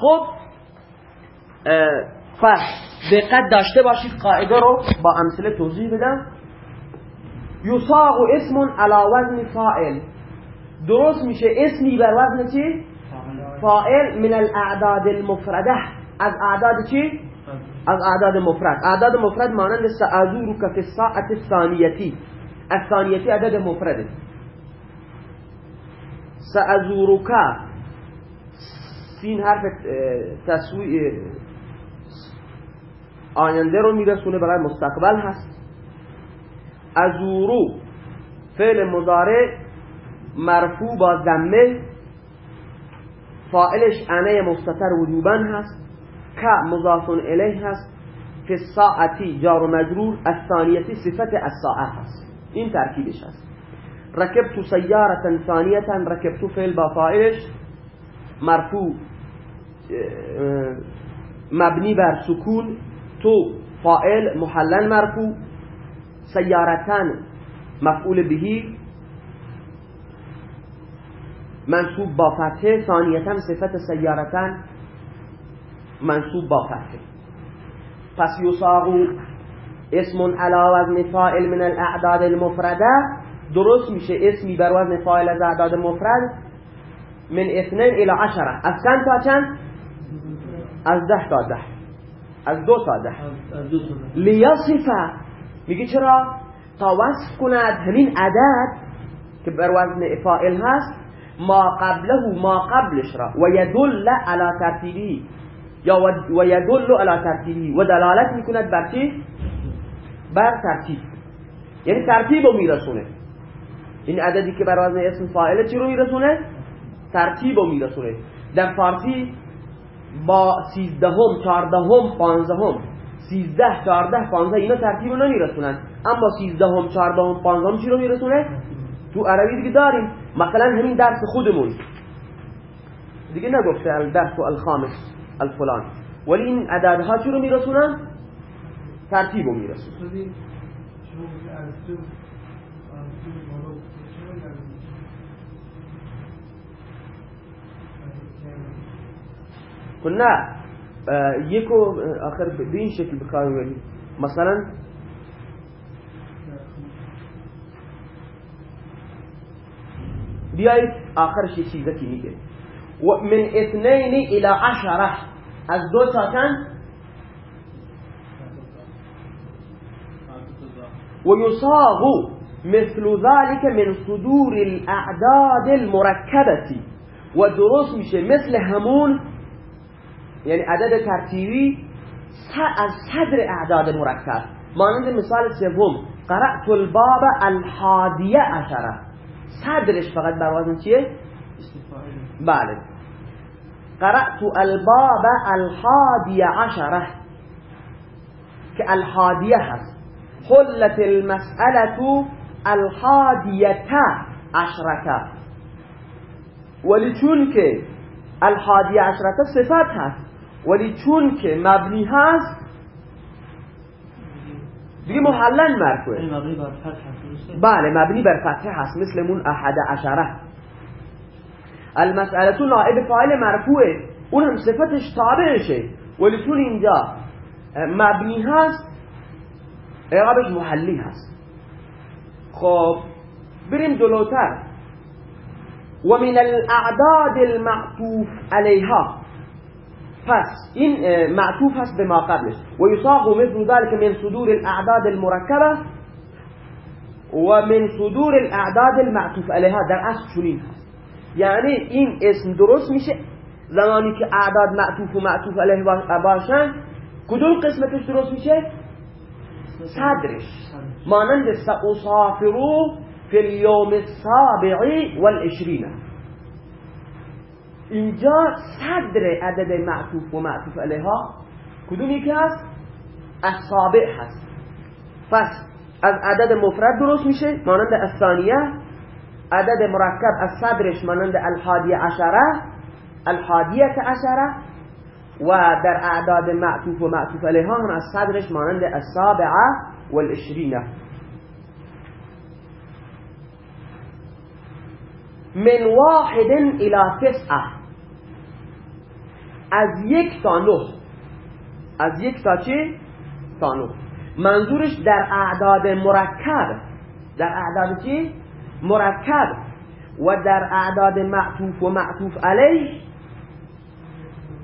خب پس دقت داشته باشید قاعده رو با امثله توضیح بدم. یصاغ اسم علی وزن فائل درست میشه اسمی بر وزن چی؟ فائل من الاعداد المفرده. از اعداد چی؟ از اعداد مفرد. اعداد مفرد مانند سعذورو که فی الساعت الثانیتی. الثانیتی عدد مفرده. سعذورو سین حرف تسویع آینده رو میرسونه برای مستقبل هست. ازورو فعل مضارع مرفوع با ضمه فائلش انه مستتر وجوبا هست. که مضاف الیه هست. که ساعتی جار و مجرور. الثانیتی صفت الساعه هست. این ترکیبش هست. رکبت سیارتا ثانیتا رکبت فعل با فائلش مرفوع مبنی بر سکون تو فائل محلن مرفوع سیارتن مفعول بهی منصوب با فتحه ثانیتا صفت سیارتن منصوب با فتحه پس یصاغو اسم علا وزن فائل من الاعداد المفرده. درست میشه اسمی بر وزن فائل از اعداد مفرد. من اثنین الى عشره. از چند تا چند؟ از ده تا ده. از دو تا ده. لیصفه میگه چرا؟ تا وصف کند همین عدد که بر وزن فائل هست ما قبله ما قبلش را. و یدل على ترتیبی. یا و یدل على ترتیبی. و دلالت می‌کند بر چی؟ بر ترتیب. یعنی ترتیب رو میرسونه. این عددی که بر وزن اسم فاعل چی رو میرسونه؟ ترتیب رو میرسونه در فارسی با سیزدهم چهاردهم پانزدهم سیزده چهارده پانزده اینا ترتیب رو نمیرسونن. اما سیزدهم چهاردهم پانزدهم چی رو میرسونه؟ تو عربی دیگه داریم. مثلا همین درس خودمون. دیگه نگفته الدرس و الخامس الفلان. ولی این عددها چی رو میرسونن؟ ترتیب رو میرسونن كنا آه، يكو آه، آخر بين شكل بكانوا مثلا بيأي آخر شيء شيء ذكي نيجي ومن من إلى عشرة. از دو تا ويصاغ مثل ذلك من صدور الأعداد المركبة. و درست میشه. مثل همون یعنی عدد ترتیبی از صدر اعداد مرکب. مانند مثال سوم قرأت الباب الحادیه عشره. صدرش فقط بر وزن چیه؟ بله. قرأت الباب الحادیه عشره. که الحادیه هست. حلت المسألة الحادیه عشرته ولی چون که الحادیه عشرته صفت هست ولی چون که مبنی هست دیگه محلن مرفوعه. بله مبنی بر فتحه هست مثل مون احد عشره. المسئله نائب فاعل مرفوعه. اون هم صفتش تابعشه. ولی چون اینجا مبنی هست اعرابش محلی هست. خب بریم جلوتر. ومن الأعداد المعطوف عليها. پس این معطوف هست به ما قبلش و مثل ذلك من صدور الأعداد المرکبه و من صدور الأعداد المعطوف عليها. در اصل چنین هست. یعنی این اسم درست میشه. زمانی که اعداد معطوف و معطوف علیه باشن کدوم قسمتش درست میشه؟ صدرش. مانند سأصافرو فی اليوم السابع والعشرین اینجا صدر عدد معطوف و معطوف علیها کدوم یکی هست؟ السابع هست. پس از عدد مفرد درست میشه مانند الثانیه. عدد مرکب از صدرش مانند الحادیه عشره الحادیه عشره. و در اعداد معطوف و معطوف علیها هم از صدرش مانند السابعه والعشرینه من واحد الى تسعه از یک تا نه. از یک تا چه؟ تا نه. منظورش در اعداد مرکب. در اعداد چی؟ مرکب. و در اعداد معطوف و معطوف علیه.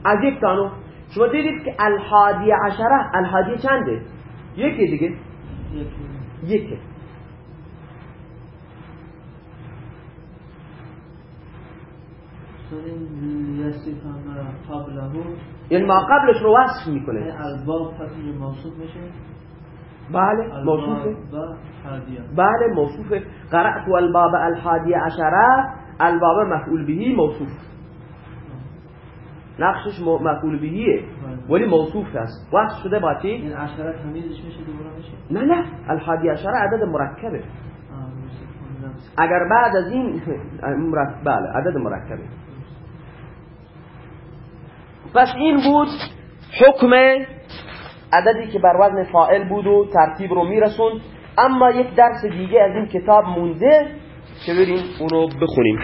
از یک تا نه. شما دیدید که الحادی عشره. الحادی چنده؟ یکی دیگه. یکی. این ما قبلش رو وصف میکنه الباب پس موصوف میشه. بله موصوفه. بله موصوفه. قرأت الباب الحادی عشره الباب مفعول بهی موصوف. نقشش مفعول بهیه. ولی موصوف است. وصف شده با چی؟ این عشره تمیزش میشه دوباره میشه؟ نه نه. الحادی عشره عدد مرکبه. اگر بعد از این بله عدد مرکبه. پس این بود حکم عددی که بر وزن فائل بود و ترتیب رو میرسون اما یک درس دیگه از این کتاب مونده. که بریم؟ اونو بخونیم.